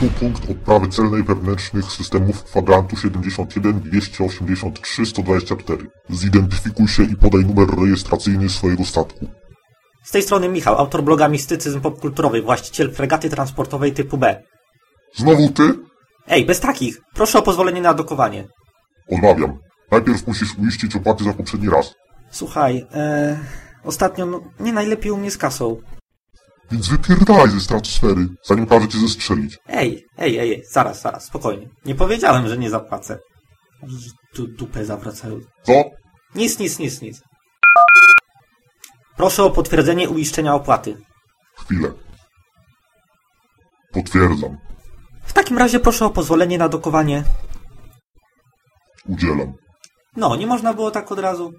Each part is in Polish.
Tu punkt odprawy celnej wewnętrznych systemów kwadrantu 71 283 124. Zidentyfikuj się i podaj numer rejestracyjny swojego statku. Z tej strony Michał, autor bloga Mistycyzm Popkulturowy, właściciel fregaty transportowej typu B. Znowu ty? Ej, bez takich! Proszę o pozwolenie na dokowanie. Odmawiam. Najpierw musisz uiścić opłaty za poprzedni raz. Słuchaj, e, ostatnio no, nie najlepiej u mnie z kasą. Więc wypierdalaj ze stratosfery, zanim każe cię zestrzelić. Ej, ej, ej, ej, zaraz, zaraz, spokojnie. Nie powiedziałem, że nie zapłacę. Tu dupę zawracają. Co? Nic, nic, nic, nic. Proszę o potwierdzenie uiszczenia opłaty. Chwilę. Potwierdzam. W takim razie proszę o pozwolenie na dokowanie. Udzielam. No, nie można było tak od razu.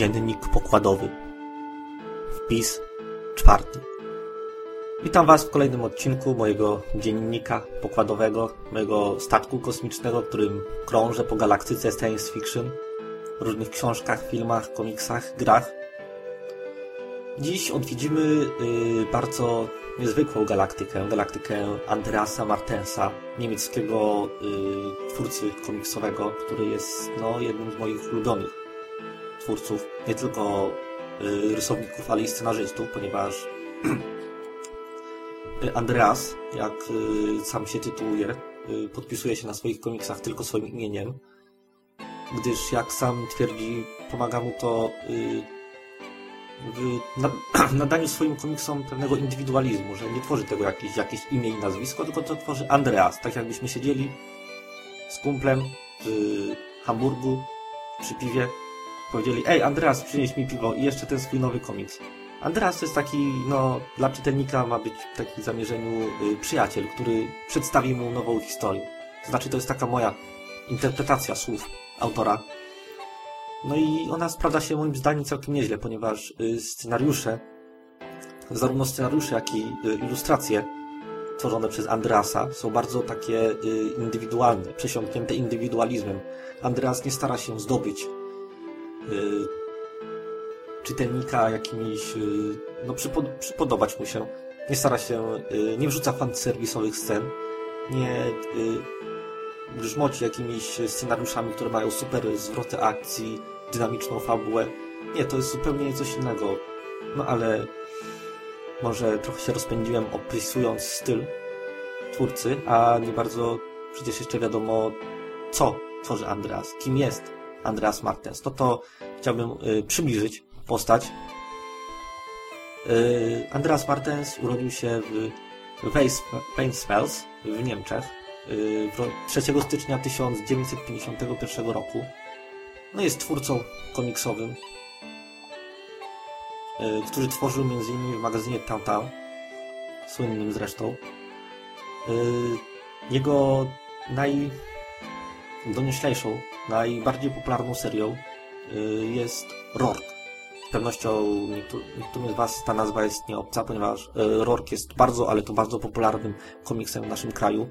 Dziennik pokładowy. Wpis czwarty. Witam Was w kolejnym odcinku mojego dziennika pokładowego, mojego statku kosmicznego, którym krążę po galaktyce science fiction, różnych książkach, filmach, komiksach, grach. Dziś odwiedzimy y, bardzo niezwykłą galaktykę, galaktykę Andreasa Martensa, niemieckiego y, twórcy komiksowego, który jest no, jednym z moich ulubionych twórców, nie tylko y, rysowników, ale i scenarzystów, ponieważ Andreas, jak y, sam się tytułuje, y, podpisuje się na swoich komiksach tylko swoim imieniem, gdyż jak sam twierdzi, pomaga mu to w nadaniu swoim komiksom pewnego indywidualizmu, że nie tworzy tego jakieś, jakieś imię i nazwisko, tylko to tworzy Andreas, tak jakbyśmy siedzieli z kumplem w Hamburgu przy piwie, powiedzieli, ej Andreas, przynieś mi piwo i jeszcze ten swój nowy komiks. Andreas to jest taki, no, dla czytelnika ma być w takim zamierzeniu y, przyjaciel, który przedstawi mu nową historię. To znaczy, to jest taka moja interpretacja słów autora. No i ona sprawdza się moim zdaniem całkiem nieźle, ponieważ y, scenariusze, zarówno scenariusze, jak i y, ilustracje tworzone przez Andreasa są bardzo takie y, indywidualne, przesiąknięte indywidualizmem. Andreas nie stara się zdobyć czytelnika jakimiś, y, no przypod przypodobać mu się. Nie stara się, y, nie wrzuca fanserwisowych scen, nie y, grzmoci jakimiś scenariuszami, które mają super zwroty akcji, dynamiczną fabułę. Nie, to jest zupełnie coś innego. No ale może trochę się rozpędziłem opisując styl twórcy, a nie bardzo przecież jeszcze wiadomo, co tworzy Andreas, kim jest Andreas Martens. No to chciałbym y, przybliżyć postać. Yy, Andreas Martens urodził się w Painspels w Niemczech 3 yy, stycznia 1951 roku. No jest twórcą komiksowym, który tworzył m.in. w magazynie Tantan, słynnym zresztą. Jego najdonioślejszą, najbardziej popularną serią jest Rork z pewnością niektórym z Was ta nazwa jest nieobca, ponieważ e, Rork jest bardzo, ale to bardzo popularnym komiksem w naszym kraju.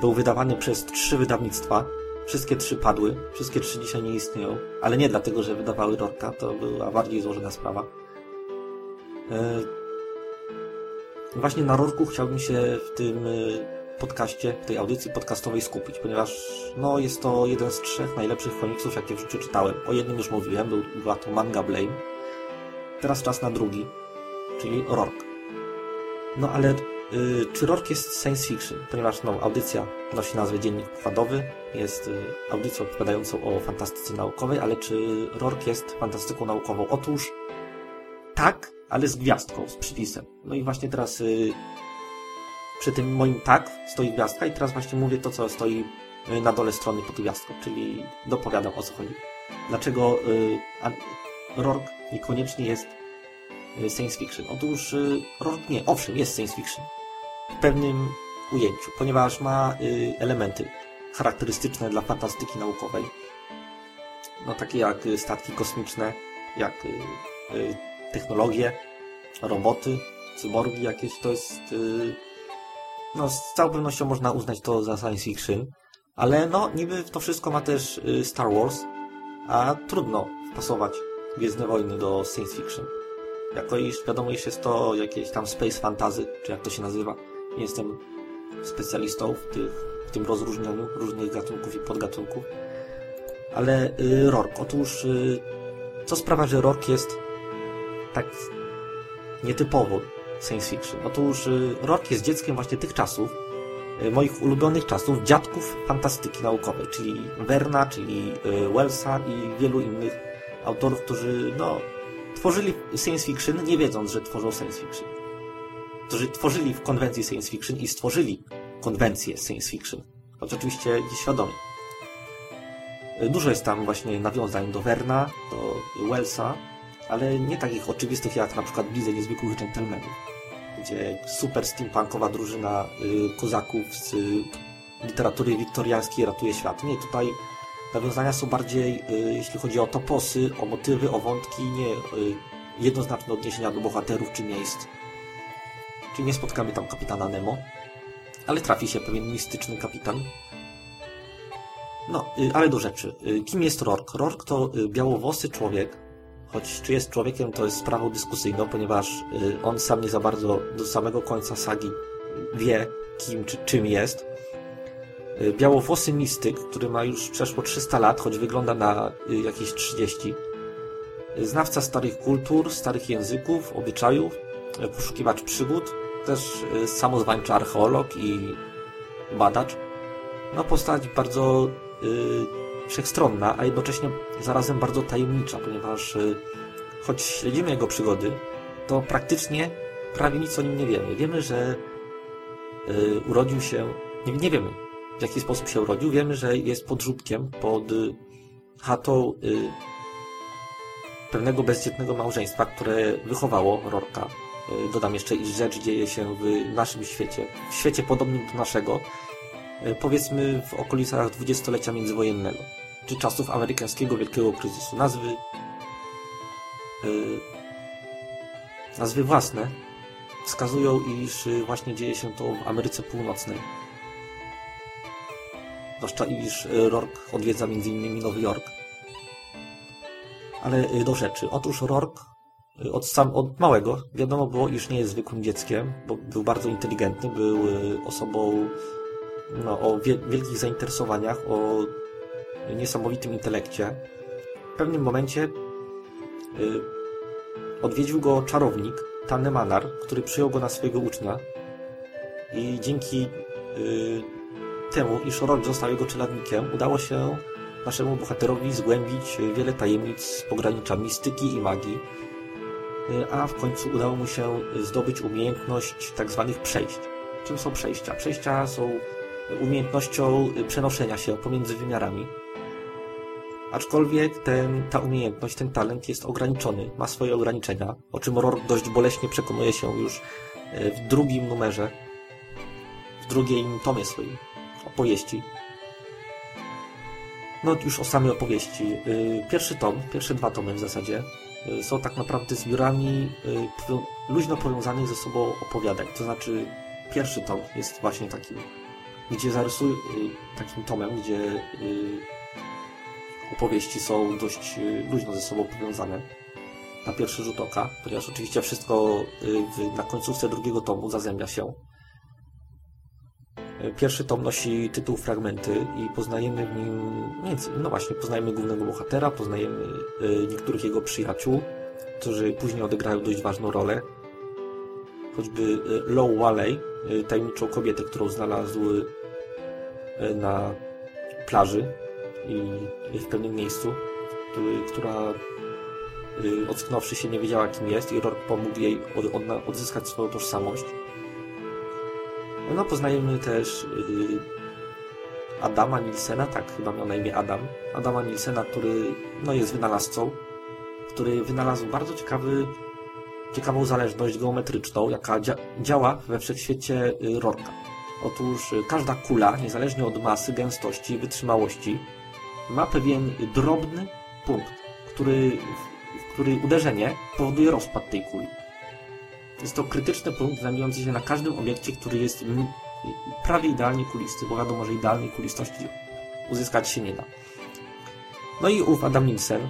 Był wydawany przez trzy wydawnictwa. Wszystkie trzy padły, wszystkie trzy dzisiaj nie istnieją, ale nie dlatego, że wydawały Rorka, to była bardziej złożona sprawa. E, właśnie na Rorku chciałbym się w tym podcaście, w tej audycji podcastowej skupić, ponieważ no, jest to jeden z trzech najlepszych komiksów, jakie w życiu czytałem. O jednym już mówiłem, był, była to Manga Blame. Teraz czas na drugi, czyli Rork. No ale y, czy Rork jest science fiction? Ponieważ no, audycja nosi nazwę Dziennik Pokładowy, jest y, audycją opowiadającą o fantastyce naukowej, ale czy Rork jest fantastyką naukową? Otóż tak, ale z gwiazdką, z przypisem. No i właśnie teraz y, przy tym moim tak stoi gwiazdka i teraz właśnie mówię to, co stoi y, na dole strony pod gwiazdką, czyli dopowiadam o co chodzi. Dlaczego y, Rork niekoniecznie jest y, science fiction? Otóż y, nie, owszem, jest science fiction. W pewnym ujęciu, ponieważ ma y, elementy charakterystyczne dla fantastyki naukowej. No takie jak y, statki kosmiczne, jak y, technologie, roboty, cyborgi jakieś, to jest... No, z całą pewnością można uznać to za science fiction, ale no, niby to wszystko ma też yy, Star Wars, a trudno wpasować Gwiezdne Wojny do science fiction. Jako iż wiadomo, iż jest to jakieś tam space fantasy, czy jak to się nazywa. Nie jestem specjalistą w, tych, w tym rozróżnianiu różnych gatunków i podgatunków. Ale y, Rork, otóż y, co sprawia, że Rork jest tak nietypowo science fiction? Otóż y, Rork jest dzieckiem właśnie tych czasów, y, moich ulubionych czasów, dziadków fantastyki naukowej, czyli Verna, czyli y, Wellsa i wielu innych autorów, którzy no, tworzyli science fiction, nie wiedząc, że tworzą science fiction. Którzy tworzyli w konwencji science fiction i stworzyli konwencję science fiction. Choć oczywiście nieświadomie. Dużo jest tam właśnie nawiązań do Verna, do Wellsa, ale nie takich oczywistych jak na przykład Blizzard Niezwykłych Gentlemanów, gdzie super steampunkowa drużyna y, kozaków z y, literatury wiktoriańskiej ratuje świat. Nie, tutaj nawiązania są bardziej, y, jeśli chodzi o toposy, o motywy, o wątki, nie y, jednoznaczne odniesienia do bohaterów czy miejsc. Czyli nie spotkamy tam kapitana Nemo, ale trafi się pewien mistyczny kapitan. No, y, ale do rzeczy. Y, kim jest Rork? Rork to białowłosy człowiek, choć czy jest człowiekiem, to jest sprawą dyskusyjną, ponieważ y, on sam nie za bardzo do samego końca sagi wie, kim czy czym jest. Y, Białowłosy mistyk, który ma już przeszło 300 lat, choć wygląda na y, jakieś 30. Y, Znawca starych kultur, starych języków, obyczajów, poszukiwacz przygód, też samozwańczy archeolog i badacz. No postać bardzo wszechstronna, a jednocześnie zarazem bardzo tajemnicza, ponieważ y, choć śledzimy jego przygody, to praktycznie prawie nic o nim nie wiemy. Wiemy, że y, urodził się, nie, nie wiemy w jaki sposób się urodził, wiemy, że jest podrzutkiem pod y, chatą pewnego bezdzietnego małżeństwa, które wychowało Rorka. Dodam jeszcze, iż rzecz dzieje się w naszym świecie, w świecie podobnym do naszego, powiedzmy w okolicach dwudziestolecia międzywojennego, czy czasów amerykańskiego wielkiego kryzysu. Nazwy y, nazwy własne wskazują, iż y, właśnie dzieje się to w Ameryce Północnej. Zwłaszcza iż Rork odwiedza m.in. Nowy Jork. Ale do rzeczy. Otóż Rork y, od, sam, od małego wiadomo było, iż nie jest zwykłym dzieckiem, bo był bardzo inteligentny, był osobą no, o wie, wielkich zainteresowaniach, o niesamowitym intelekcie. W pewnym momencie y, odwiedził go czarownik, Tanemanar, który przyjął go na swojego ucznia i dzięki y, temu, iż Rork został jego czeladnikiem, udało się naszemu bohaterowi zgłębić wiele tajemnic z pogranicza mistyki i magii, y, a w końcu udało mu się zdobyć umiejętność tak zwanych przejść. Czym są przejścia? Przejścia są umiejętnością przenoszenia się pomiędzy wymiarami. Aczkolwiek ten, ta umiejętność, ten talent jest ograniczony, ma swoje ograniczenia, o czym Rork dość boleśnie przekonuje się już y, w drugim numerze, w drugim tomie swojej opowieści. No już o samej opowieści. Y, Pierwszy tom, pierwsze dwa tomy w zasadzie y, są tak naprawdę zbiorami y, luźno powiązanych ze sobą opowiadań. To znaczy pierwszy tom jest właśnie takim, gdzie zarysuję takim tomem, gdzie y, opowieści są dość y, luźno ze sobą powiązane na pierwszy rzut oka, ponieważ oczywiście wszystko y, na końcówce drugiego tomu zazębia się. Pierwszy tom nosi tytuł Fragmenty i poznajemy w nim, między, no właśnie, poznajemy głównego bohatera, poznajemy y, niektórych jego przyjaciół, którzy później odegrają dość ważną rolę. Choćby y, Low Walley, y, tajemniczą kobietę, którą znalazł y, na plaży i w pewnym miejscu, która y, ocknąwszy się nie wiedziała kim jest i Rork pomógł jej odzyskać swoją tożsamość. No, poznajemy też y, Adama Nilsena, tak chyba miał na imię Adam. Adama Nilsena, który no, jest wynalazcą, który wynalazł bardzo ciekawy, ciekawą zależność geometryczną, jaka dzia działa we wszechświecie y, Rorka. Otóż y, każda kula, niezależnie od masy, gęstości i wytrzymałości, ma pewien drobny punkt, który, w który uderzenie powoduje rozpad tej kuli. Jest to krytyczny punkt znajdujący się na każdym obiekcie, który jest prawie idealnie kulisty, bo wiadomo, że idealnej kulistości uzyskać się nie da. No i ów Adam Nielsen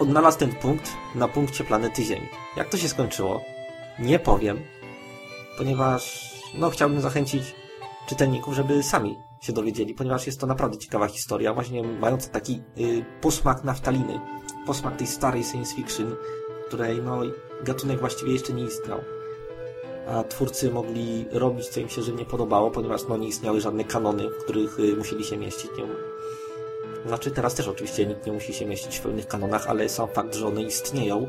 odnalazł ten punkt na punkcie planety Ziemi. Jak to się skończyło? Nie powiem, ponieważ no, chciałbym zachęcić czytelników, żeby sami się dowiedzieli, ponieważ jest to naprawdę ciekawa historia, właśnie mająca taki y, posmak naftaliny, posmak tej starej science fiction, której no, gatunek właściwie jeszcze nie istniał. A twórcy mogli robić, co im się żywnie podobało, ponieważ no, nie istniały żadne kanony, w których y, musieli się mieścić. Nie? Znaczy teraz też oczywiście nikt nie musi się mieścić w pełnych kanonach, ale sam fakt, że one istnieją,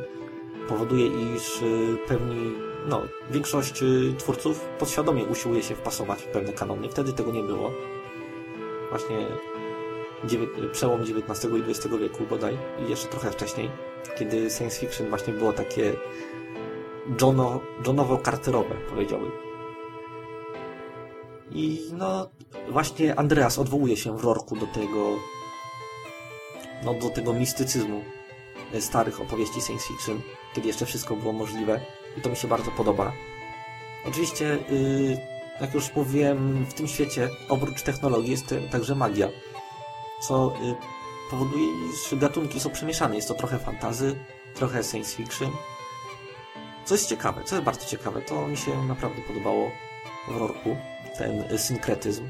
powoduje, iż y, pewni, no, większość y, twórców podświadomie usiłuje się wpasować w pewne kanony. Wtedy tego nie było. Właśnie przełom XIX i XX wieku bodaj i jeszcze trochę wcześniej, kiedy science fiction właśnie było takie Johno, Johnowo-karterowe, powiedziałbym. I no, właśnie Andreas odwołuje się w Rorku do tego no, do tego mistycyzmu starych opowieści science fiction, kiedy jeszcze wszystko było możliwe i to mi się bardzo podoba. Oczywiście, yy, jak już mówiłem, w tym świecie oprócz technologii jest także magia, co yy, powoduje, iż gatunki są przemieszane. Jest to trochę fantazy, trochę science fiction. Co jest ciekawe, co jest bardzo ciekawe, to mi się naprawdę podobało w Rorku, ten synkretyzm.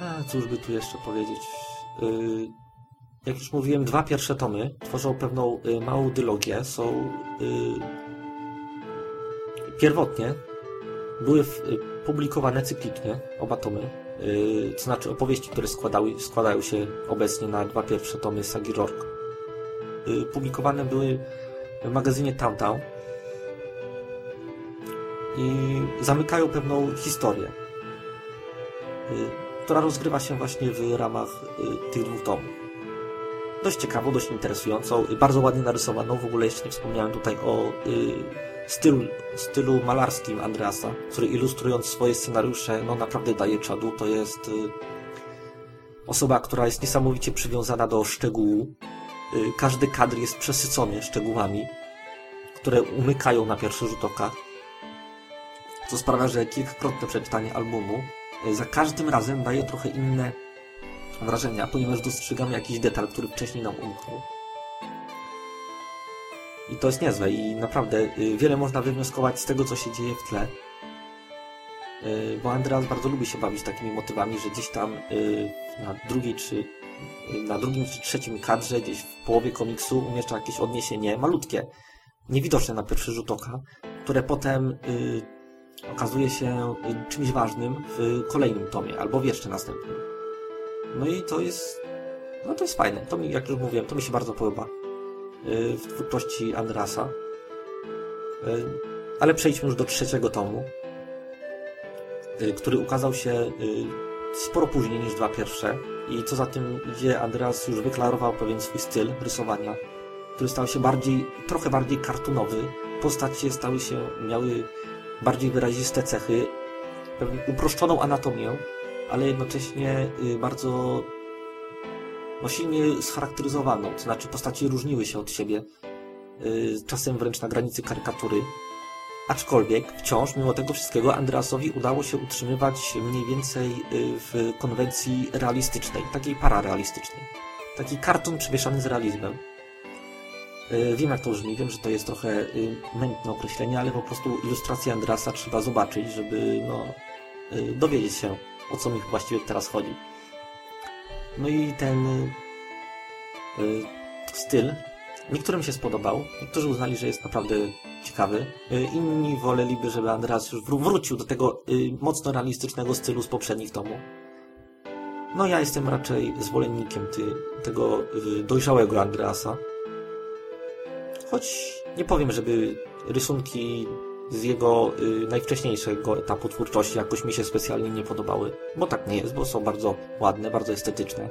A cóż by tu jeszcze powiedzieć? Y, jak już mówiłem, dwa pierwsze tomy tworzą pewną y, małą dylogię. Są y, pierwotnie były publikowane cyklicznie oba tomy, to znaczy opowieści, które składały, składają się obecnie na dwa pierwsze tomy sagi Rork. Publikowane były w magazynie Town i zamykają pewną historię która rozgrywa się właśnie w ramach y, tych dwóch tomów. Dość ciekawą, dość interesującą, bardzo ładnie narysowaną. W ogóle jeszcze nie wspomniałem tutaj o y, stylu, stylu malarskim Andreasa, który ilustrując swoje scenariusze, no naprawdę daje czadu. To jest y, osoba, która jest niesamowicie przywiązana do szczegółu. Każdy kadr jest przesycony szczegółami, które umykają na pierwszy rzut oka, co sprawia, że kilkakrotne przeczytanie albumu za każdym razem daje trochę inne wrażenia, ponieważ dostrzegamy jakiś detal, który wcześniej nam umknął. I to jest niezłe i naprawdę y, wiele można wywnioskować z tego, co się dzieje w tle. Y, bo Andreas bardzo lubi się bawić takimi motywami, że gdzieś tam y, na drugiej czy na drugim czy trzecim kadrze, gdzieś w połowie komiksu umieszcza jakieś odniesienie malutkie, niewidoczne na pierwszy rzut oka, które potem okazuje się y, czymś ważnym w kolejnym tomie, albo w jeszcze następnym. No i to jest, no to jest fajne. To mi, jak już mówiłem, to mi się bardzo podoba y, w twórczości Andrasa. Y, ale przejdźmy już do trzeciego tomu, który ukazał się sporo później niż dwa pierwsze. I co za tym idzie, Andreas już wyklarował pewien swój styl rysowania, który stał się bardziej, trochę bardziej kartunowy. Postacie stały się, miały bardziej wyraziste cechy, pewnie uproszczoną anatomię, ale jednocześnie y, bardzo no, silnie scharakteryzowaną, to znaczy postaci różniły się od siebie, y, czasem wręcz na granicy karykatury. Aczkolwiek wciąż, mimo tego wszystkiego, Andreasowi udało się utrzymywać mniej więcej y, w konwencji realistycznej, takiej pararealistycznej. Taki karton przemieszany z realizmem. E, wiem jak to brzmi, wiem, że to jest trochę y, mętne określenie, ale po prostu ilustrację Andrasa trzeba zobaczyć, żeby no, y, dowiedzieć się, o co mi właściwie teraz chodzi. No i ten y, styl niektórym się spodobał, niektórzy uznali, że jest naprawdę ciekawy, inni woleliby, żeby Andreas już wrócił do tego mocno realistycznego stylu z poprzednich tomów. No ja jestem raczej zwolennikiem ty, tego dojrzałego Andreasa, Choć nie powiem, żeby rysunki z jego y, najwcześniejszego etapu twórczości jakoś mi się specjalnie nie podobały. Bo tak nie jest, bo są bardzo ładne, bardzo estetyczne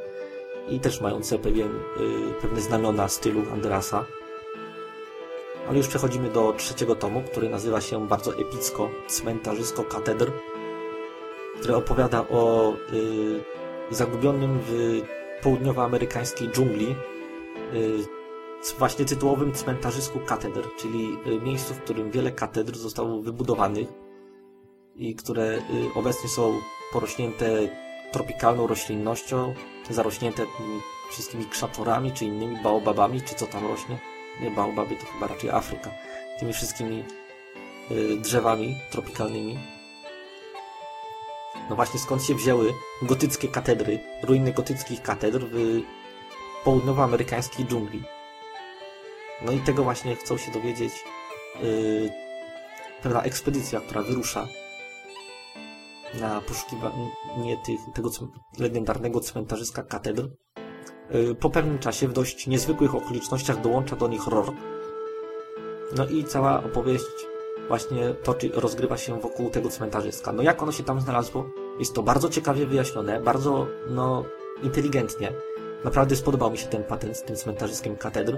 i też mające pewien, y, pewne znamiona stylu Andrasa. Ale już przechodzimy do trzeciego tomu, który nazywa się bardzo epicko Cmentarzysko Katedr, który opowiada o y, zagubionym w południowoamerykańskiej dżungli y, właśnie tytułowym cmentarzysku katedr, czyli y, miejscu, w którym wiele katedr zostało wybudowanych i które y, obecnie są porośnięte tropikalną roślinnością, zarośnięte wszystkimi krzaczorami, czy innymi baobabami, czy co tam rośnie. Nie, baobaby to chyba raczej Afryka. Tymi wszystkimi y, drzewami tropikalnymi. No właśnie skąd się wzięły gotyckie katedry, ruiny gotyckich katedr w południowoamerykańskiej dżungli. No i tego właśnie chcą się dowiedzieć yy, pewna ekspedycja, która wyrusza na poszukiwanie tych, tego legendarnego cmentarzyska katedr. Yy, po pewnym czasie, w dość niezwykłych okolicznościach, dołącza do nich Rork. No i cała opowieść właśnie toczy, rozgrywa się wokół tego cmentarzyska. No jak ono się tam znalazło? Jest to bardzo ciekawie wyjaśnione, bardzo no, inteligentnie. Naprawdę spodobał mi się ten patent z tym cmentarzyskiem katedr.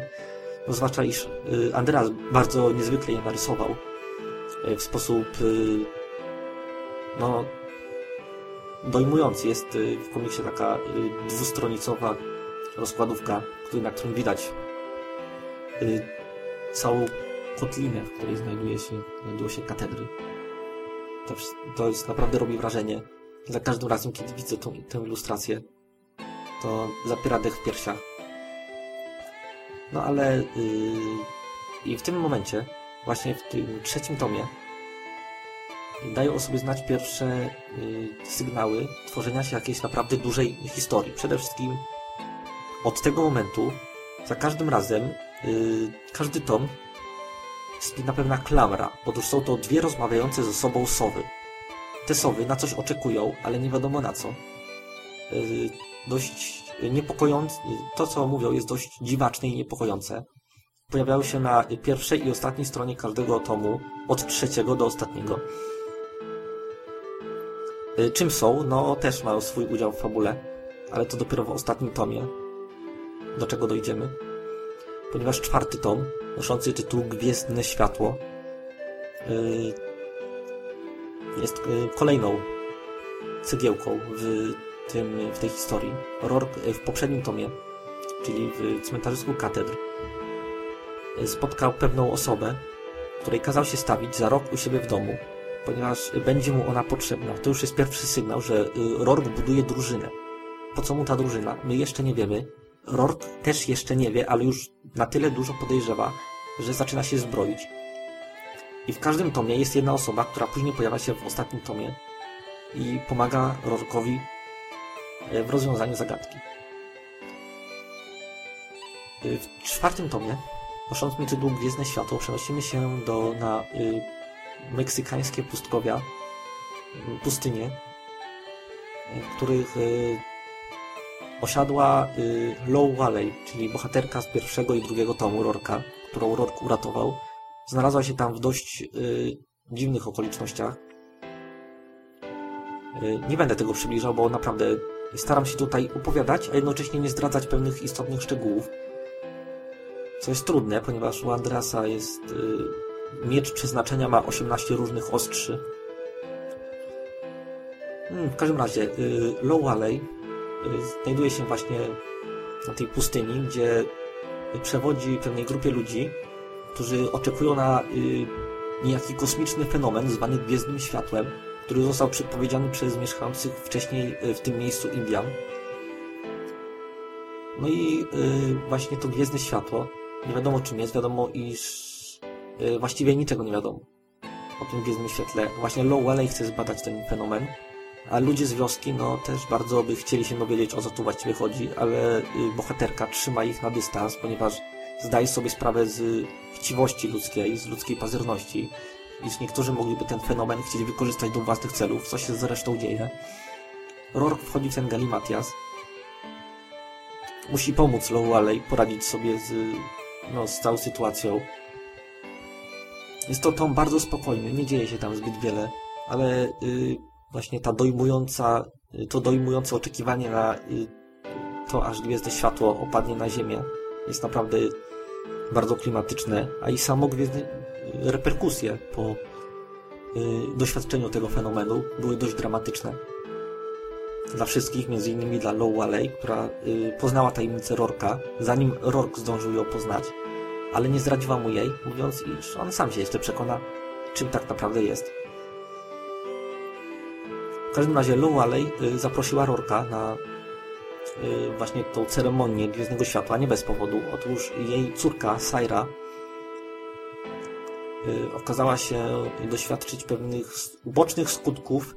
No, zwłaszcza iż y, Andreas bardzo niezwykle je narysował y, w sposób y, no dojmujący. Jest w komiksie taka dwustronicowa rozkładówka, na którym widać całą kotlinę, w której znajduje się, znajdują się katedry. To, to jest naprawdę robi wrażenie. Za każdym razem, kiedy widzę tą, tę ilustrację, to zapiera dech w piersiach. No ale yy, i w tym momencie, właśnie w tym trzecim tomie, dają o sobie znać pierwsze yy, sygnały tworzenia się jakiejś naprawdę dużej historii. Przede wszystkim od tego momentu, za każdym razem, yy, każdy tom spina pewna klamra. Otóż są to dwie rozmawiające ze sobą sowy. Te sowy na coś oczekują, ale nie wiadomo na co. Yy, dość niepokojące, to co mówią jest dość dziwaczne i niepokojące. Pojawiały się na pierwszej i ostatniej stronie każdego tomu, od trzeciego do ostatniego. Y, czym są? No też mają swój udział w fabule, ale to dopiero w ostatnim tomie, do czego dojdziemy. Ponieważ czwarty tom, noszący tytuł Gwiezdne Światło, y, jest y, kolejną cegiełką w tym, w tej historii. Rork w poprzednim tomie, czyli w cmentarzysku katedr, spotkał pewną osobę, której kazał się stawić za rok u siebie w domu, ponieważ będzie mu ona potrzebna. To już jest pierwszy sygnał, że y, Rork buduje drużynę. Po co mu ta drużyna? My jeszcze nie wiemy. Rork też jeszcze nie wie, ale już na tyle dużo podejrzewa, że zaczyna się zbroić. I w każdym tomie jest jedna osoba, która później pojawia się w ostatnim tomie i pomaga Rorkowi E, w rozwiązaniu zagadki. E, w czwartym tomie, nosząc mi tytuł Gwiezdne Światło, przenosimy się do, na y, meksykańskie pustkowia, pustynie, w których y, osiadła y, Low Valley, czyli bohaterka z pierwszego i drugiego tomu Rorka, którą Rork uratował. Znalazła się tam w dość dziwnych okolicznościach. Nie będę tego przybliżał, bo naprawdę Staram się tutaj opowiadać, a jednocześnie nie zdradzać pewnych istotnych szczegółów. Co jest trudne, ponieważ u Andrasa jest... Yy, miecz przeznaczenia ma 18 różnych ostrzy. Hmm, w każdym razie, yy, Low Valley yy, znajduje się właśnie na tej pustyni, gdzie przewodzi pewnej grupie ludzi, którzy oczekują na yy, niejaki kosmiczny fenomen zwany Gwiezdnym Światłem, który został przepowiedziany przez mieszkających wcześniej e, w tym miejscu Indian. No i yy, właśnie to Gwiezdne Światło, nie wiadomo czym jest, wiadomo iż yy, właściwie niczego nie wiadomo o tym Gwiezdnym Świetle. Właśnie Low Valley chce zbadać ten fenomen, a ludzie z wioski no też bardzo by chcieli się dowiedzieć o co tu właściwie chodzi, ale yy, bohaterka trzyma ich na dystans, ponieważ zdaje sobie sprawę z chciwości ludzkiej, z ludzkiej pazerności iż niektórzy mogliby ten fenomen chcieć wykorzystać do własnych celów, co się zresztą dzieje. Rourke wchodzi w ten galimatias. Musi pomóc Lowelley poradzić sobie z, no, z całą sytuacją. Jest to tom bardzo spokojny, nie dzieje się tam zbyt wiele, ale y, właśnie ta dojmująca, to dojmujące oczekiwanie na y, to, aż gwiezdne światło opadnie na ziemię, jest naprawdę bardzo klimatyczne, a i samo gwiezdne, reperkusje po y, doświadczeniu tego fenomenu były dość dramatyczne. Dla wszystkich, między innymi dla Low która y, poznała tajemnicę Rorka, zanim Rork zdążył ją poznać. ale nie zdradziła mu jej, mówiąc, iż on sam się jeszcze przekona, czym tak naprawdę jest. W każdym razie Alley y, zaprosiła Rorka na właśnie tą ceremonię Gwiezdnego Światła, nie bez powodu. Otóż jej córka, Saira, okazała się doświadczyć pewnych ubocznych skutków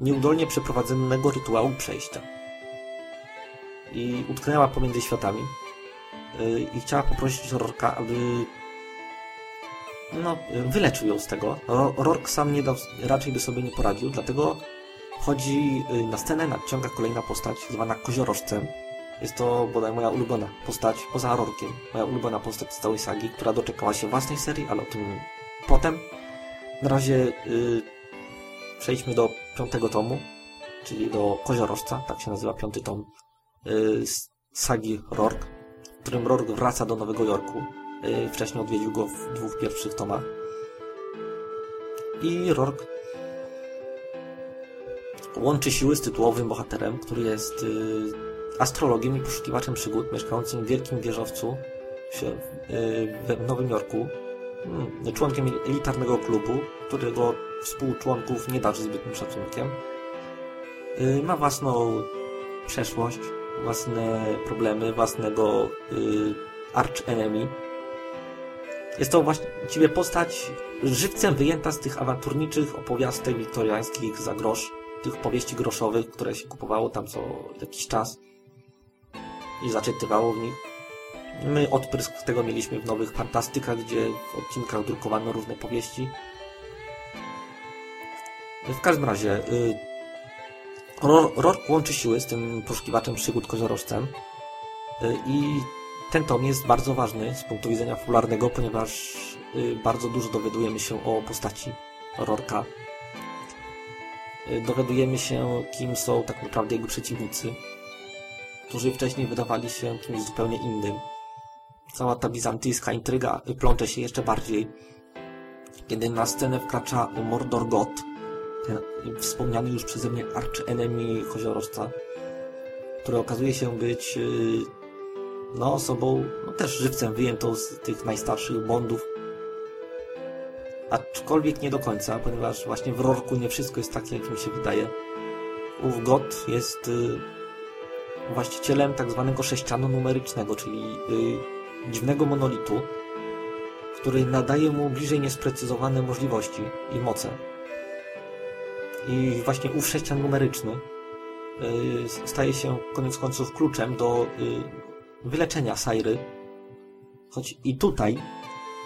nieudolnie przeprowadzonego rytuału przejścia. I utknęła pomiędzy światami i chciała poprosić Rorka, aby no, wyleczył ją z tego. Rork sam nie dał, raczej by sobie nie poradził, dlatego wchodzi y, na scenę, nadciąga kolejna postać, zwana Koziorożcem. Jest to bodaj moja ulubiona postać, poza Rorkiem. Moja ulubiona postać z całej sagi, która doczekała się własnej serii, ale o tym potem. Na razie yy, przejdźmy do piątego tomu, czyli do Koziorożca, tak się nazywa piąty tom yy, sagi Rork, w którym Rork wraca do Nowego Jorku Y, wcześniej odwiedził go w dwóch pierwszych tomach. I Rork łączy siły z tytułowym bohaterem, który jest y, astrologiem i poszukiwaczem przygód mieszkającym w wielkim wieżowcu y, w Nowym Jorku. Hmm, członkiem elitarnego klubu, którego współczłonków nie darzy zbytnim szacunkiem. Ma własną przeszłość, własne problemy, własnego arch enemy, jest to właściwie postać żywcem wyjęta z tych awanturniczych opowiastek wiktoriańskich za grosz, tych powieści groszowych, które się kupowało tam co jakiś czas i zaczytywało w nich. My odprysk tego mieliśmy w Nowych Fantastykach, gdzie w odcinkach drukowano różne powieści. W każdym razie, y, łączy siły z tym poszukiwaczem przygód koziorożcem y, i ten tom jest bardzo ważny z punktu widzenia popularnego, ponieważ y, bardzo dużo dowiadujemy się o postaci Rorka. Y, dowiadujemy się, kim są tak naprawdę jego przeciwnicy, którzy wcześniej wydawali się kimś zupełnie innym. Cała ta bizantyjska intryga plącze się jeszcze bardziej, kiedy na scenę wkracza Mordor God, ten wspomniany już przeze mnie arch-enemy Koziorożca, który okazuje się być y, no, osobą no, też żywcem wyjętą z tych najstarszych bondów. Aczkolwiek nie do końca, ponieważ właśnie w Rorku nie wszystko jest takie, jak mi się wydaje. Ów God jest y, właścicielem tak zwanego sześcianu numerycznego, czyli y, dziwnego monolitu, który nadaje mu bliżej niesprecyzowane możliwości i moce. I właśnie ów sześcian numeryczny y, staje się koniec końców kluczem do y, wyleczenia Sajry. Choć i tutaj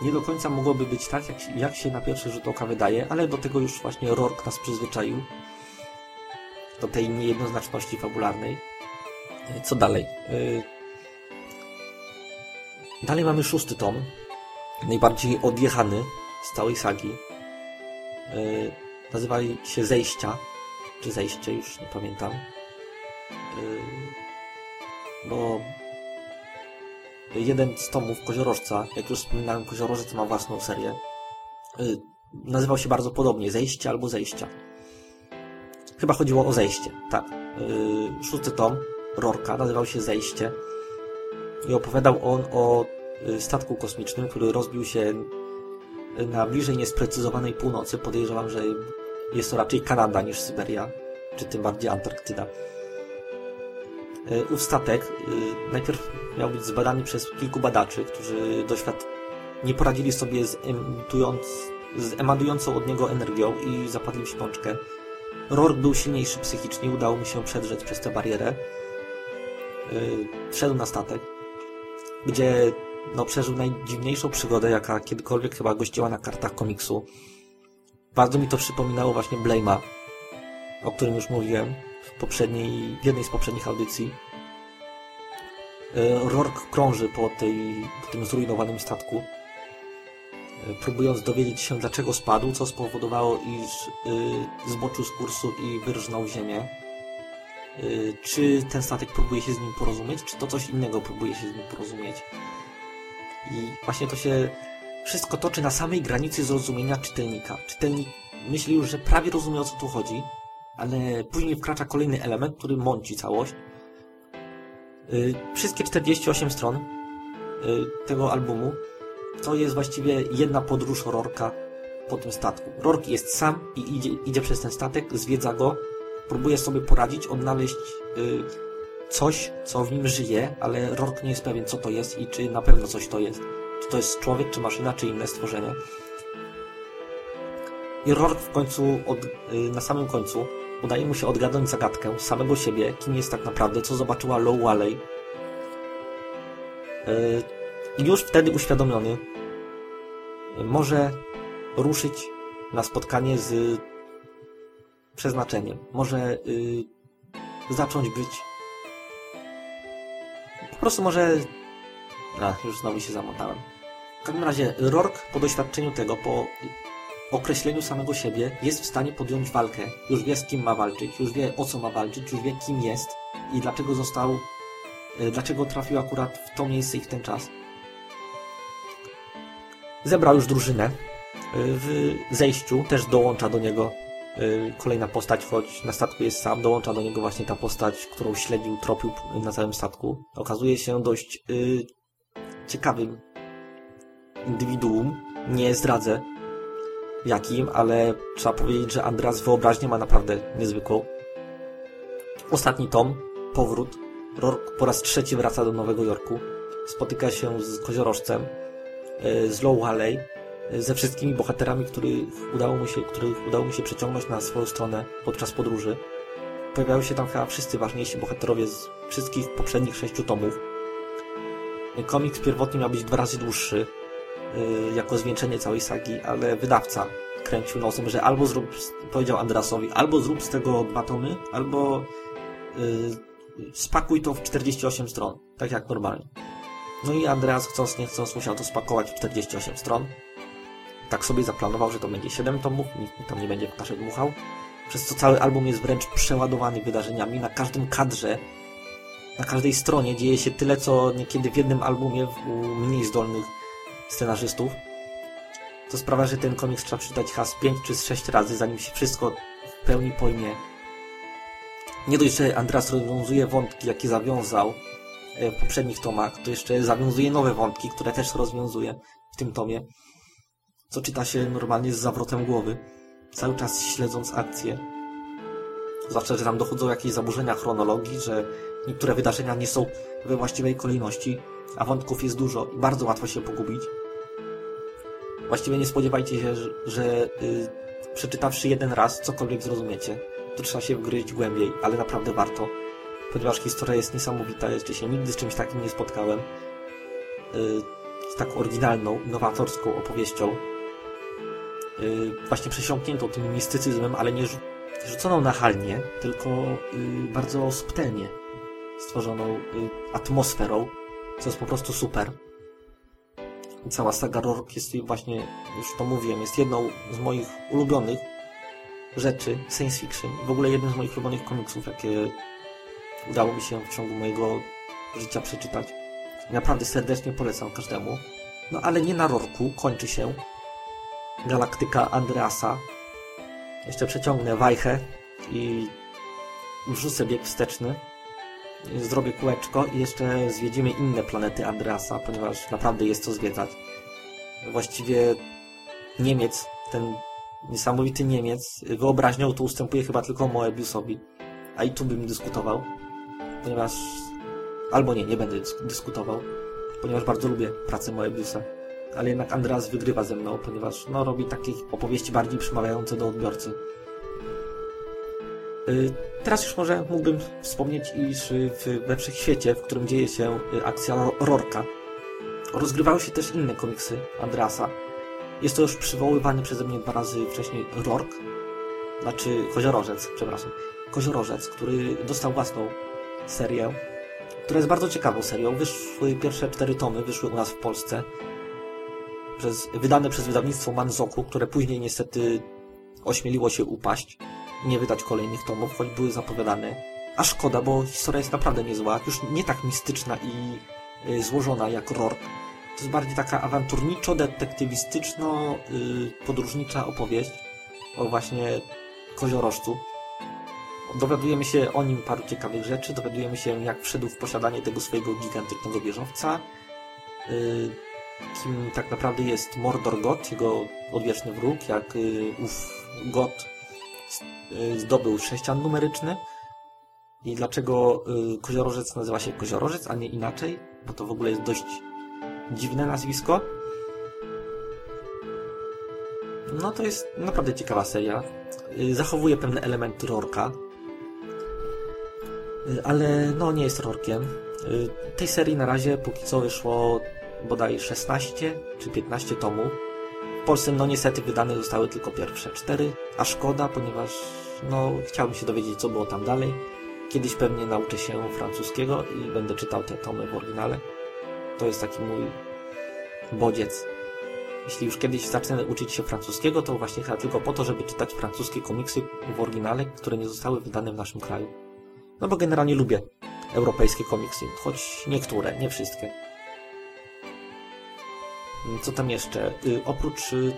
nie do końca mogłoby być tak, jak, jak się na pierwszy rzut oka wydaje, ale do tego już właśnie Rork nas przyzwyczaił. Do tej niejednoznaczności fabularnej. Co dalej? E, dalej mamy szósty tom. Najbardziej odjechany z całej sagi. E, nazywa się Zejścia. Czy Zejście, już nie pamiętam. Bo jeden z tomów Koziorożca, jak już wspominałem, Koziorożec ma własną serię. Y, nazywał się bardzo podobnie, Zejście albo Zejścia. Chyba chodziło o Zejście, tak. Y, szósty tom Rorka nazywał się Zejście i opowiadał on o y, statku kosmicznym, który rozbił się na bliżej niesprecyzowanej północy. Podejrzewam, że jest to raczej Kanada niż Syberia, czy tym bardziej Antarktyda. Ów statek najpierw miał być zbadany przez kilku badaczy, którzy doświad nie poradzili sobie z, emitując, z emanującą od niego energią i zapadli w śpiączkę. Rork był silniejszy psychicznie, udało mu się przedrzeć przez tę barierę. Yy, wszedł na statek, gdzie no, przeżył najdziwniejszą przygodę, jaka kiedykolwiek chyba gościła na kartach komiksu. Bardzo mi to przypominało właśnie Blame'a, o którym już mówiłem w poprzedniej, w jednej z poprzednich audycji. E, Rork krąży po, tej, po tym zrujnowanym statku, e, próbując dowiedzieć się, dlaczego spadł, co spowodowało, iż zboczył z kursu i wyrżnął ziemię. Czy ten statek próbuje się z nim porozumieć, czy to coś innego próbuje się z nim porozumieć. I właśnie to się wszystko toczy na samej granicy zrozumienia czytelnika. Czytelnik myśli już, że prawie rozumie o co tu chodzi, ale później wkracza kolejny element, który mąci całość Y, wszystkie 48 stron tego albumu to jest właściwie jedna podróż Rorka po tym statku. Rork jest sam i idzie, idzie przez ten statek, zwiedza go, próbuje sobie poradzić, odnaleźć y, coś, co w nim żyje, ale Rork nie jest pewien, co to jest i czy na pewno coś to jest. Czy to jest człowiek, czy maszyna, czy inne stworzenie. I Rork w końcu, od, y, na samym końcu, udaje mu się odgadnąć zagadkę samego siebie, kim jest tak naprawdę, co zobaczyła Low Walley. Y, I już wtedy uświadomiony może ruszyć na spotkanie z przeznaczeniem. Może zacząć być po prostu może... A, już znowu się zamotałem. W każdym razie, Rork po doświadczeniu tego, po określeniu samego siebie, jest w stanie podjąć walkę. Już wie, z kim ma walczyć, już wie, o co ma walczyć, już wie, kim jest i dlaczego został, e, dlaczego trafił akurat w to miejsce i w ten czas. Zebrał już drużynę. E, w zejściu też dołącza do niego kolejna postać, choć na statku jest sam, dołącza do niego właśnie ta postać, którą śledził, tropił na całym statku. Okazuje się dość ciekawym indywiduum. Nie zdradzę jakim, ale trzeba powiedzieć, że Andreas wyobraźnię ma naprawdę niezwykłą. Ostatni tom, powrót. Rork po raz trzeci wraca do Nowego Jorku. Spotyka się z koziorożcem, e, z Low Valley, e, ze wszystkimi bohaterami, których udało mu się, których udało mu się przeciągnąć na swoją stronę podczas podróży. Pojawiają się tam chyba wszyscy ważniejsi bohaterowie z wszystkich poprzednich sześciu tomów. E, komiks pierwotnie miał być dwa razy dłuższy, Y, jako zwieńczenie całej sagi, ale wydawca kręcił nosem, że albo zrób, powiedział Andrasowi, albo zrób z tego dwa tomy, albo yy, spakuj to w 48 stron, tak jak normalnie. No i Andreas chcąc nie chcąc musiał to spakować w 48 stron. Tak sobie zaplanował, że to będzie 7 tomów, nikt mi tam nie będzie kaszę dmuchał. Przez co cały album jest wręcz przeładowany wydarzeniami. Na każdym kadrze, na każdej stronie dzieje się tyle, co niekiedy w jednym albumie u mniej zdolnych scenarzystów, to sprawia, że ten komiks trzeba przeczytać chyba z 5 czy z 6 razy, zanim się wszystko w pełni pojmie. Nie dość, że Andras rozwiązuje wątki, jakie zawiązał e, w poprzednich tomach, to jeszcze zawiązuje nowe wątki, które też rozwiązuje w tym tomie, co czyta się normalnie z zawrotem głowy, cały czas śledząc akcję. Zwłaszcza, że tam dochodzą jakieś zaburzenia chronologii, że niektóre wydarzenia nie są we właściwej kolejności, a wątków jest dużo i bardzo łatwo się pogubić. Właściwie nie spodziewajcie się, że, że yy, przeczytawszy jeden raz cokolwiek zrozumiecie. To trzeba się wgryźć głębiej, ale naprawdę warto. Ponieważ historia jest niesamowita, jeszcze się nigdy z czymś takim nie spotkałem. Yy, z taką oryginalną, nowatorską opowieścią. Yy, właśnie przesiąkniętą tym mistycyzmem, ale nie rzuconą nachalnie, tylko yy, bardzo subtelnie stworzoną yy, atmosferą, co jest po prostu super. Cała saga Rork jest właśnie, już to mówiłem, jest jedną z moich ulubionych rzeczy science fiction. W ogóle jednym z moich ulubionych komiksów, jakie udało mi się w ciągu mojego życia przeczytać. Naprawdę serdecznie polecam każdemu. No ale nie na Rorku kończy się galaktyka Andreasa. Jeszcze przeciągnę wajchę i wrzucę bieg wsteczny zrobię kółeczko i jeszcze zwiedzimy inne planety Andreasa, ponieważ naprawdę jest co zwiedzać. Właściwie Niemiec, ten niesamowity Niemiec, wyobraźnią to ustępuje chyba tylko Moebiusowi. A i tu bym dyskutował, ponieważ... Albo nie, nie będę dyskutował, ponieważ bardzo lubię pracę Moebiusa. Ale jednak Andreas wygrywa ze mną, ponieważ no, robi takie opowieści bardziej przemawiające do odbiorcy. Y, teraz już może mógłbym wspomnieć, iż we wszechświecie, w którym dzieje się y, akcja Rorka, rozgrywały się też inne komiksy Andreasa. Jest to już przywoływany przeze mnie dwa razy wcześniej Rork, znaczy Koziorożec, przepraszam. Koziorożec, który dostał własną serię, która jest bardzo ciekawą serią. Wyszły pierwsze cztery tomy, wyszły u nas w Polsce, przez, wydane przez wydawnictwo Manzoku, które później niestety ośmieliło się upaść nie wydać kolejnych tomów, choć były zapowiadane. A szkoda, bo historia jest naprawdę niezła, już nie tak mistyczna i y, złożona jak Rork. To jest bardziej taka awanturniczo-detektywistyczno-podróżnicza y, opowieść o właśnie koziorożcu. Dowiadujemy się o nim paru ciekawych rzeczy, dowiadujemy się jak wszedł w posiadanie tego swojego gigantycznego wieżowca, kim tak naprawdę jest Mordor God, jego odwieczny wróg, jak ów God zdobył sześcian numeryczny i dlaczego koziorożec nazywa się koziorożec, a nie inaczej, bo to w ogóle jest dość dziwne nazwisko. No to jest naprawdę ciekawa seria. Y, zachowuje pewne elementy Rorka. Y, ale no nie jest Rorkiem. Y, tej serii na razie póki co wyszło bodaj 16 czy 15 tomów. W Polsce no niestety wydane zostały tylko pierwsze 4, a szkoda, ponieważ no chciałbym się dowiedzieć co było tam dalej. Kiedyś pewnie nauczę się francuskiego i będę czytał te tomy w oryginale. To jest taki mój bodziec jeśli już kiedyś zacznę uczyć się francuskiego, to właśnie chyba tylko po to, żeby czytać francuskie komiksy w oryginale, które nie zostały wydane w naszym kraju. No bo generalnie lubię europejskie komiksy, choć niektóre, nie wszystkie. Co tam jeszcze? Y, oprócz y,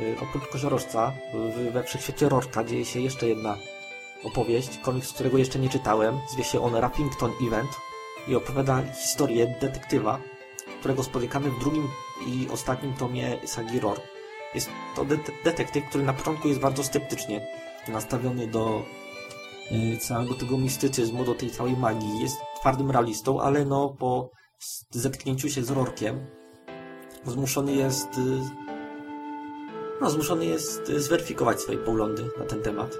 y, oprócz Koziorożca we Wszechświecie Rorka dzieje się jeszcze jedna opowieść, komiks, którego jeszcze nie czytałem. Zwie się on Rappington Event i opowiada historię detektywa, którego spotykamy w drugim i ostatnim tomie sagi Ror. Jest to de detektyw, który na początku jest bardzo sceptycznie nastawiony do całego tego mistycyzmu, do tej całej magii. Jest twardym realistą, ale no po zetknięciu się z Rorkiem zmuszony jest y, no zmuszony jest zweryfikować swoje poglądy na ten temat,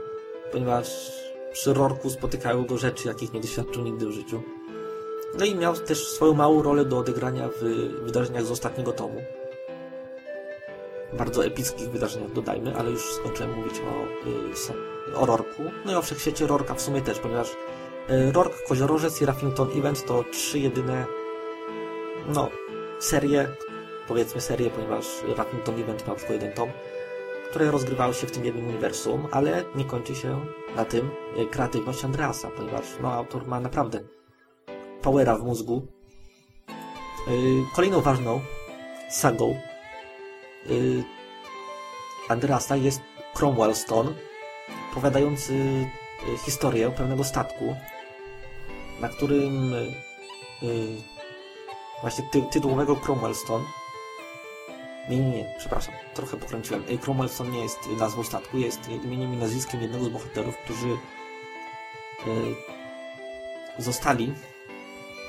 ponieważ przy Rorku spotykają go rzeczy, jakich nie doświadczył nigdy w życiu. No i miał też swoją małą rolę do odegrania w wydarzeniach z ostatniego tomu. Bardzo epickich wydarzeniach dodajmy, ale już skończyłem mówić o, y, o Rorku. No i o wszechświecie Rorka w sumie też, ponieważ y, Rork, Koziorożec i Raffington Event to trzy jedyne no, serie, powiedzmy serie, ponieważ Raffington Event miał tylko jeden tom, które rozgrywały się w tym jednym uniwersum, ale nie kończy się na tym y, kreatywność Andreasa, ponieważ no, autor ma naprawdę powera w mózgu. Y, kolejną ważną sagą y, Andrasa jest Cromwell Stone, opowiadający historię pewnego statku, na którym właśnie ty, tytułowego Cromwell Stone nie, nie, nie, przepraszam, trochę pokręciłem. Cromwell Stone nie jest nazwą statku, jest imieniem i nazwiskiem jednego z bohaterów, którzy zostali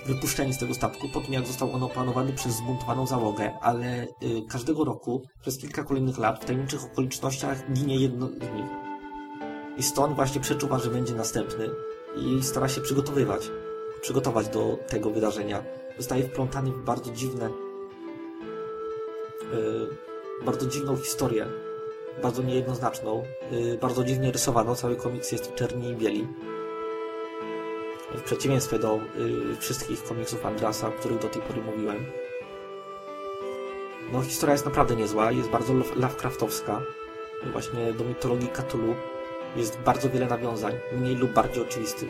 wypuszczeni z tego statku po tym, jak został on opanowany przez zbuntowaną załogę, ale y, każdego roku, przez kilka kolejnych lat, w tajemniczych okolicznościach ginie jedno z nich. I stąd właśnie przeczuwa, że będzie następny i stara się przygotowywać, przygotować do tego wydarzenia. Zostaje wplątany w bardzo dziwne, y, bardzo dziwną historię, bardzo niejednoznaczną, y, bardzo dziwnie rysowaną. Cały komiks jest czerni i bieli w przeciwieństwie do y, wszystkich komiksów Andrasa, o których do tej pory mówiłem. No, historia jest naprawdę niezła, jest bardzo Lovecraftowska. Właśnie do mitologii Cthulhu jest bardzo wiele nawiązań, mniej lub bardziej oczywistych.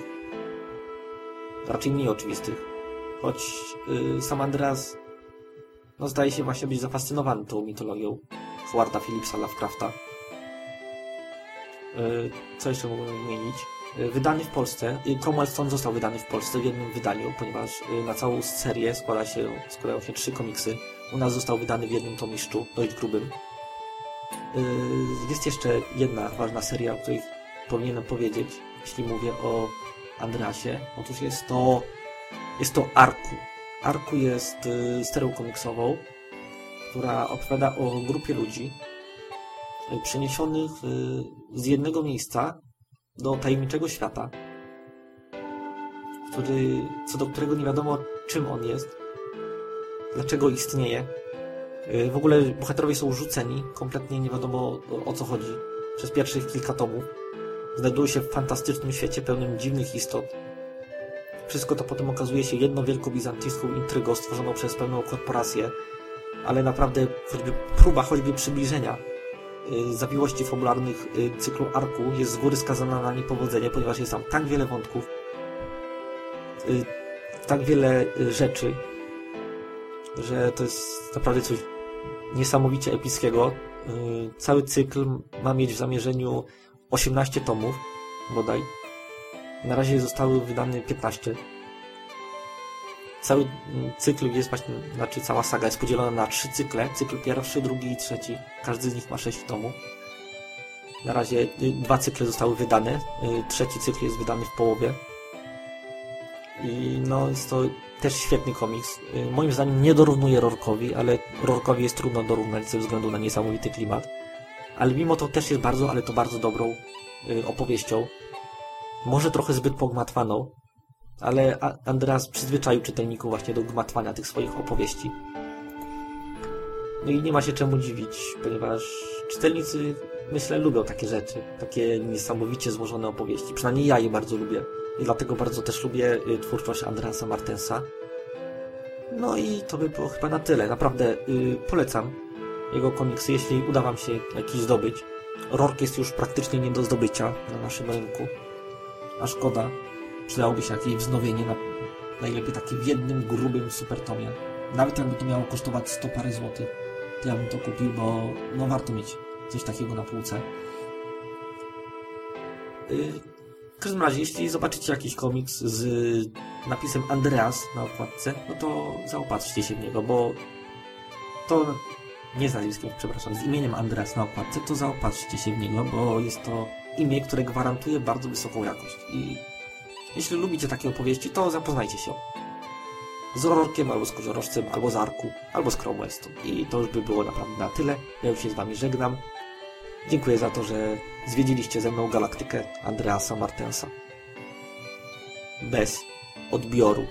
Raczej mniej oczywistych. Choć y, sam Andreas no, zdaje się właśnie być zafascynowany tą mitologią Howarda Phillipsa Lovecrafta. Y, co jeszcze mógłbym wymienić? Y, wydany w Polsce. Cromwell Stone został wydany w Polsce w jednym wydaniu, ponieważ na całą serię składa się, składają się trzy komiksy. U nas został wydany w jednym tomiszczu, dość grubym. Jest jeszcze jedna ważna seria, o której powinienem powiedzieć, jeśli mówię o Andreasie. Otóż jest to, jest to Arku. Arku jest serią komiksową, która opowiada o grupie ludzi przeniesionych z jednego miejsca do tajemniczego świata, który, co do którego nie wiadomo czym on jest, dlaczego istnieje. Y, w ogóle bohaterowie są rzuceni, kompletnie nie wiadomo o co chodzi. Przez pierwszych kilka tomów znajdują się w fantastycznym świecie pełnym dziwnych istot. Wszystko to potem okazuje się jedną wielką bizantyjską intrygą stworzoną przez pewną korporację, ale naprawdę choćby próba choćby przybliżenia Y, zawiłości fabularnych y, cyklu Arku jest z góry skazana na niepowodzenie, ponieważ jest tam tak wiele wątków, y, tak wiele rzeczy, że to jest naprawdę coś niesamowicie epickiego. Cały cykl ma mieć w zamierzeniu 18 tomów, bodaj. Na razie zostały wydane 15. cały mm, cykl jest właśnie, znaczy cała saga jest podzielona na trzy cykle. Cykl pierwszy, drugi i trzeci. Każdy z nich ma sześć tomów. Na razie y, dwa cykle zostały wydane. Y, trzeci cykl jest wydany w połowie. I no, jest to też świetny komiks. Y, Moim zdaniem nie dorównuje Rorkowi, ale Rorkowi jest trudno dorównać ze względu na niesamowity klimat. Ale mimo to też jest bardzo, ale to bardzo dobrą opowieścią. Może trochę zbyt pogmatwaną, ale Andreas przyzwyczaił czytelników właśnie do gmatwania tych swoich opowieści. No i nie ma się czemu dziwić, ponieważ czytelnicy, myślę, lubią takie rzeczy, takie niesamowicie złożone opowieści. Przynajmniej ja je bardzo lubię. I dlatego bardzo też lubię y, twórczość Andreasa Martensa. No i to by było chyba na tyle. Naprawdę y, polecam jego komiksy, jeśli uda Wam się jakiś zdobyć. Rork jest już praktycznie nie do zdobycia na naszym rynku. A szkoda. Przydałoby się jakieś wznowienie, na, najlepiej takie w jednym grubym supertomie. Nawet jakby to miało kosztować 100 parę złotych, to ja bym to kupił, bo no warto mieć coś takiego na półce. Y, W każdym razie, jeśli zobaczycie jakiś komiks z napisem Andreas na okładce, no to zaopatrzcie się w niego, bo to nie z nazwiskiem, przepraszam, z imieniem Andreas na okładce, to zaopatrzcie się w niego, bo jest to imię, które gwarantuje bardzo wysoką jakość. I jeśli lubicie takie opowieści, to zapoznajcie się z Rorkiem, albo z Koziorożcem, albo z Arku, albo z Chrome Westą. I to już by było naprawdę na tyle. Ja już się z Wami żegnam. Dziękuję za to, że zwiedziliście ze mną galaktykę Andreasa Martensa. Bez odbioru.